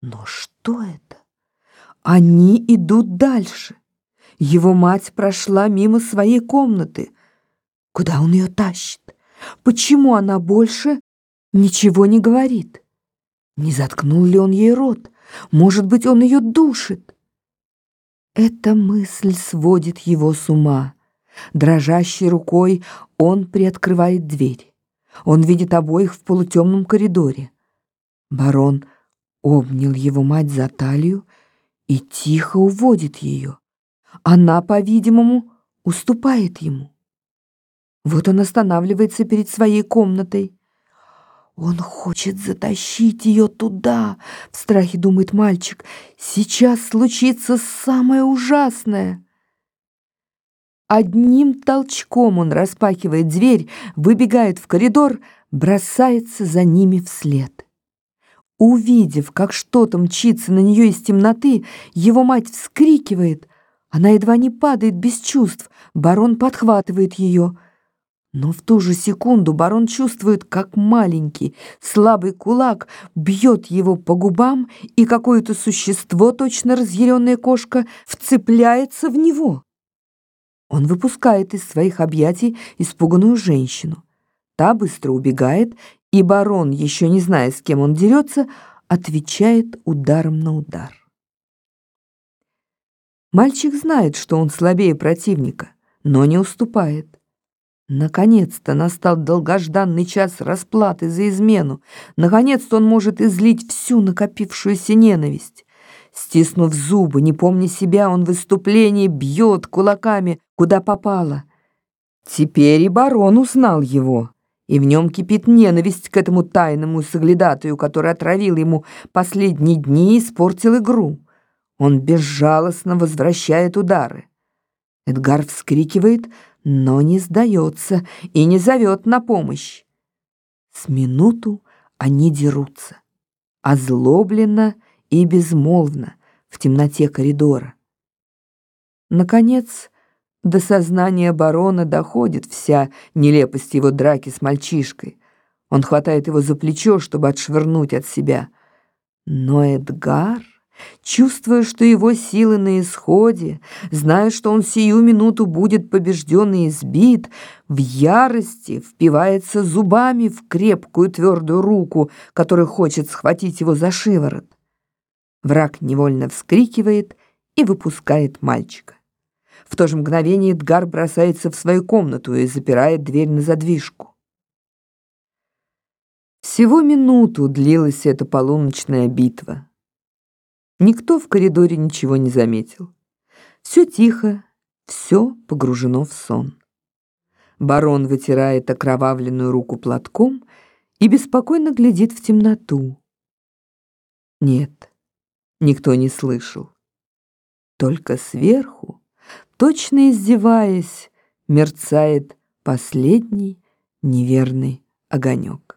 Но что это? Они идут дальше. Его мать прошла мимо своей комнаты. Куда он ее тащит? Почему она больше ничего не говорит? Не заткнул ли он ей рот? Может быть, он ее душит? Эта мысль сводит его с ума. Дрожащей рукой он приоткрывает дверь. Он видит обоих в полутемном коридоре. Барон обнял его мать за талию и тихо уводит ее. Она, по-видимому, уступает ему. Вот он останавливается перед своей комнатой. Он хочет затащить ее туда, в страхе думает мальчик. Сейчас случится самое ужасное. Одним толчком он распахивает дверь, выбегает в коридор, бросается за ними вслед. Увидев, как что-то мчится на нее из темноты, его мать вскрикивает. Она едва не падает без чувств. Барон подхватывает ее. Но в ту же секунду барон чувствует, как маленький, слабый кулак бьет его по губам, и какое-то существо, точно разъяренная кошка, вцепляется в него. Он выпускает из своих объятий испуганную женщину. Та быстро убегает, и барон, еще не зная, с кем он дерется, отвечает ударом на удар. Мальчик знает, что он слабее противника, но не уступает. Наконец-то настал долгожданный час расплаты за измену. Наконец-то он может излить всю накопившуюся ненависть. Стиснув зубы, не помня себя, он в выступлении бьет кулаками, куда попало. Теперь и барон узнал его и в нем кипит ненависть к этому тайному соглядатую, который отравил ему последние дни и испортил игру. Он безжалостно возвращает удары. Эдгар вскрикивает, но не сдается и не зовет на помощь. С минуту они дерутся, озлобленно и безмолвно в темноте коридора. Наконец, до сознания барона доходит вся нелепость его драки с мальчишкой. Он хватает его за плечо, чтобы отшвырнуть от себя. Но Эдгар, чувствуя, что его силы на исходе, зная, что он сию минуту будет побежден и избит, в ярости впивается зубами в крепкую твердую руку, которая хочет схватить его за шиворот. Враг невольно вскрикивает и выпускает мальчика. В то же мгновение Эдгар бросается в свою комнату и запирает дверь на задвижку. Всего минуту длилась эта полуночная битва. Никто в коридоре ничего не заметил. Все тихо, все погружено в сон. Барон вытирает окровавленную руку платком и беспокойно глядит в темноту. Нет, никто не слышал. Только сверху Точно издеваясь, мерцает последний неверный огонек.